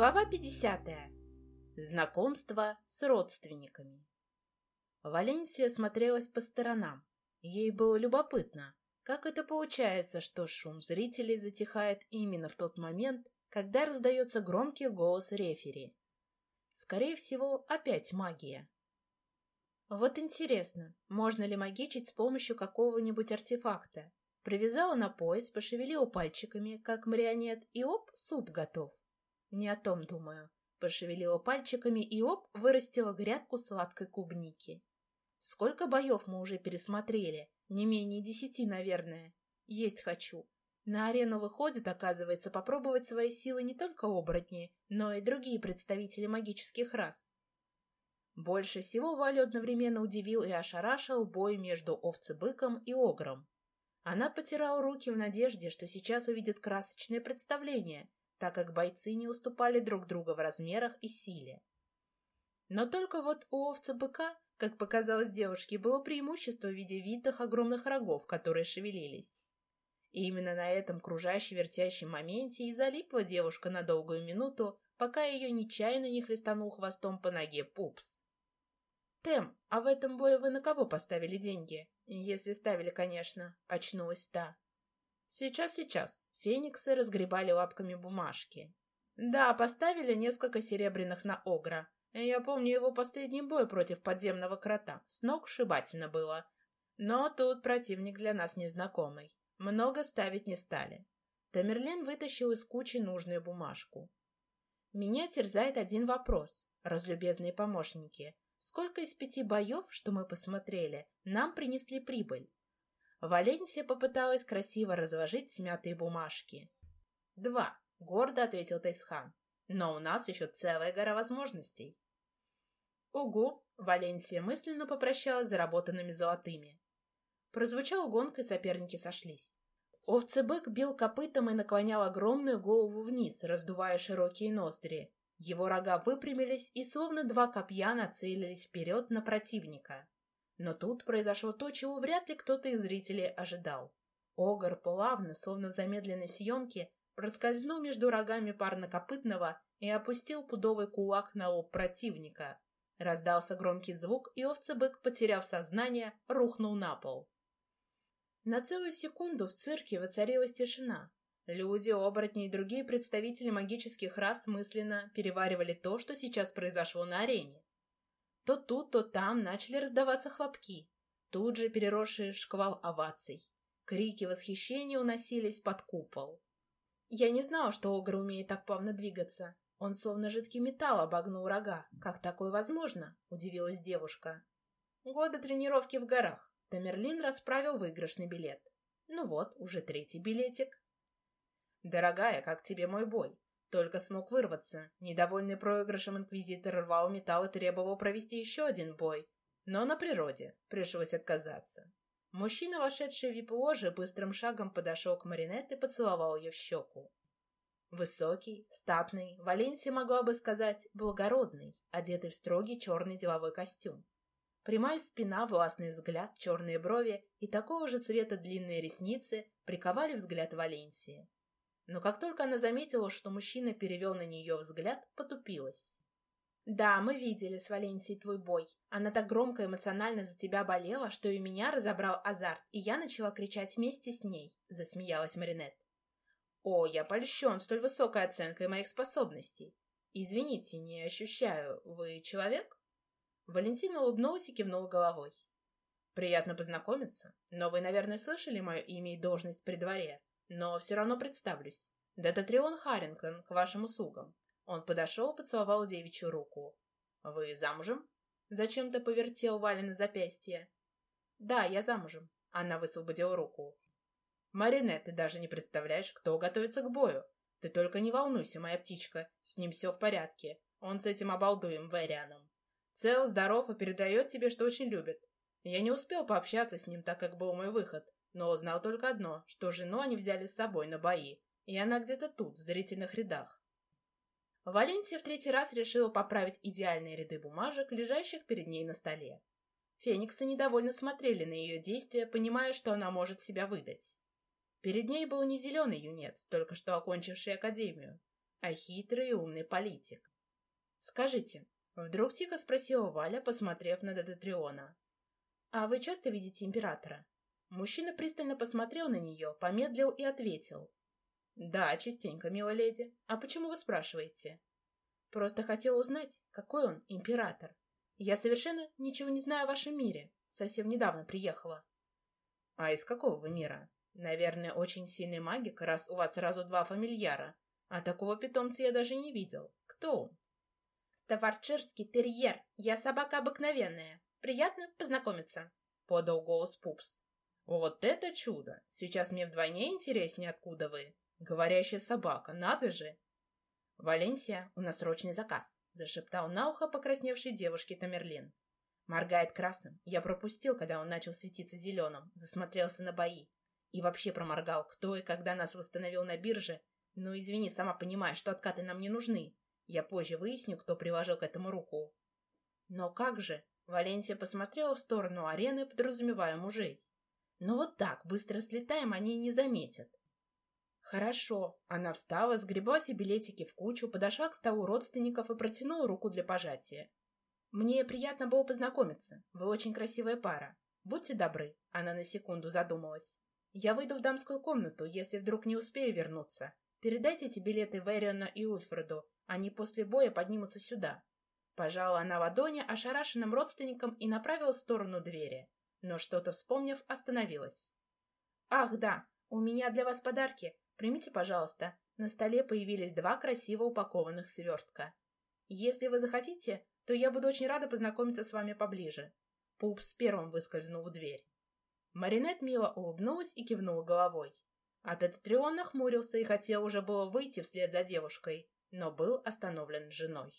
Глава 50. Знакомство с родственниками. Валенсия смотрелась по сторонам. Ей было любопытно, как это получается, что шум зрителей затихает именно в тот момент, когда раздается громкий голос рефери. Скорее всего, опять магия. Вот интересно, можно ли магичить с помощью какого-нибудь артефакта? Привязала на пояс, пошевелила пальчиками, как марионет, и оп, суп готов. Не о том думаю. Пошевелила пальчиками и оп, вырастила грядку сладкой клубники. Сколько боев мы уже пересмотрели? Не менее десяти, наверное. Есть хочу. На арену выходят, оказывается, попробовать свои силы не только оборотни, но и другие представители магических рас. Больше всего Валю одновременно удивил и ошарашил бой между овцебыком и огром. Она потирала руки в надежде, что сейчас увидит красочное представление, так как бойцы не уступали друг другу в размерах и силе. Но только вот у овца-быка, как показалось девушке, было преимущество в виде витых огромных рогов, которые шевелились. И именно на этом кружащем-вертящем моменте и залипла девушка на долгую минуту, пока ее нечаянно не хлестанул хвостом по ноге пупс. «Тем, а в этом бою вы на кого поставили деньги? Если ставили, конечно», — очнулась та. «Сейчас, сейчас. Фениксы разгребали лапками бумажки. Да, поставили несколько серебряных на Огра. Я помню его последний бой против подземного крота. С ног сшибательно было. Но тут противник для нас незнакомый. Много ставить не стали. Тамерлен вытащил из кучи нужную бумажку. Меня терзает один вопрос, разлюбезные помощники. Сколько из пяти боев, что мы посмотрели, нам принесли прибыль? Валенсия попыталась красиво разложить смятые бумажки. «Два», — гордо ответил Тайсхан. «Но у нас еще целая гора возможностей». «Угу», — Валенсия мысленно попрощалась с заработанными золотыми. Прозвучал гонг, и соперники сошлись. Овцебык бил копытом и наклонял огромную голову вниз, раздувая широкие ноздри. Его рога выпрямились и словно два копья нацелились вперед на противника. Но тут произошло то, чего вряд ли кто-то из зрителей ожидал. Огр плавно, словно в замедленной съемке, проскользнул между рогами парнокопытного и опустил пудовый кулак на лоб противника. Раздался громкий звук, и овцебык, потеряв сознание, рухнул на пол. На целую секунду в цирке воцарилась тишина. Люди, оборотни и другие представители магических рас мысленно переваривали то, что сейчас произошло на арене. То тут, то там начали раздаваться хлопки, тут же переросшие в шквал оваций. Крики восхищения уносились под купол. Я не знала, что Огр умеет так плавно двигаться. Он словно жидкий металл обогнул рога. Как такое возможно? Удивилась девушка. Годы тренировки в горах. Тамерлин расправил выигрышный билет. Ну вот, уже третий билетик. Дорогая, как тебе мой бой? Только смог вырваться. Недовольный проигрышем инквизитор рвал металл и требовал провести еще один бой. Но на природе пришлось отказаться. Мужчина, вошедший в вип-ложе, быстрым шагом подошел к Маринет и поцеловал ее в щеку. Высокий, статный, Валенсия могла бы сказать благородный, одетый в строгий черный деловой костюм. Прямая спина, властный взгляд, черные брови и такого же цвета длинные ресницы приковали взгляд Валенсии но как только она заметила, что мужчина перевел на нее взгляд, потупилась. «Да, мы видели с Валенсией твой бой. Она так громко эмоционально за тебя болела, что и меня разобрал азарт, и я начала кричать вместе с ней», — засмеялась Маринет. «О, я польщен столь высокой оценкой моих способностей. Извините, не ощущаю. Вы человек?» Валентина улыбнулась и кивнула головой. «Приятно познакомиться, но вы, наверное, слышали мое имя и должность при дворе но все равно представлюсь. Детатрион Харрингтон к вашим услугам. Он подошел, поцеловал девичью руку. «Вы замужем?» Зачем-то повертел Валя на запястье. «Да, я замужем». Она высвободила руку. «Маринет, ты даже не представляешь, кто готовится к бою. Ты только не волнуйся, моя птичка, с ним все в порядке. Он с этим обалдуем Вэрианом. Цел, здоров и передает тебе, что очень любит. Я не успел пообщаться с ним, так как был мой выход но узнал только одно, что жену они взяли с собой на бои, и она где-то тут, в зрительных рядах. Валенсия в третий раз решила поправить идеальные ряды бумажек, лежащих перед ней на столе. Фениксы недовольно смотрели на ее действия, понимая, что она может себя выдать. Перед ней был не зеленый юнец, только что окончивший академию. а хитрый и умный политик. «Скажите», — вдруг тихо спросила Валя, посмотрев на Дедатриона, «а вы часто видите императора?» Мужчина пристально посмотрел на нее, помедлил и ответил. «Да, частенько, милая леди. А почему вы спрашиваете?» «Просто хотел узнать, какой он император. Я совершенно ничего не знаю о вашем мире. Совсем недавно приехала». «А из какого вы мира? Наверное, очень сильный магик, раз у вас сразу два фамильяра. А такого питомца я даже не видел. Кто он?» «Ставарчерский терьер. Я собака обыкновенная. Приятно познакомиться», — подал голос Пупс. «Вот это чудо! Сейчас мне вдвойне интереснее, откуда вы. Говорящая собака, надо же!» «Валенсия, у нас срочный заказ», — зашептал на ухо покрасневшей девушке Тамерлин. Моргает красным. Я пропустил, когда он начал светиться зеленым, засмотрелся на бои. И вообще проморгал, кто и когда нас восстановил на бирже. Ну, извини, сама понимаешь, что откаты нам не нужны. Я позже выясню, кто приложил к этому руку. Но как же? Валенсия посмотрела в сторону арены, подразумевая мужей. Но вот так, быстро слетаем, они и не заметят. Хорошо. Она встала, сгребла себе билетики в кучу, подошла к столу родственников и протянула руку для пожатия. Мне приятно было познакомиться. Вы очень красивая пара. Будьте добры. Она на секунду задумалась. Я выйду в дамскую комнату, если вдруг не успею вернуться. Передайте эти билеты Вериона и Ульфреду. Они после боя поднимутся сюда. Пожала она ладони ошарашенным родственникам и направила в сторону двери но что-то вспомнив, остановилась. «Ах, да, у меня для вас подарки. Примите, пожалуйста». На столе появились два красиво упакованных свертка. «Если вы захотите, то я буду очень рада познакомиться с вами поближе». Пупс первым выскользнул в дверь. Маринет мило улыбнулась и кивнула головой. А Тетатрион нахмурился и хотел уже было выйти вслед за девушкой, но был остановлен женой.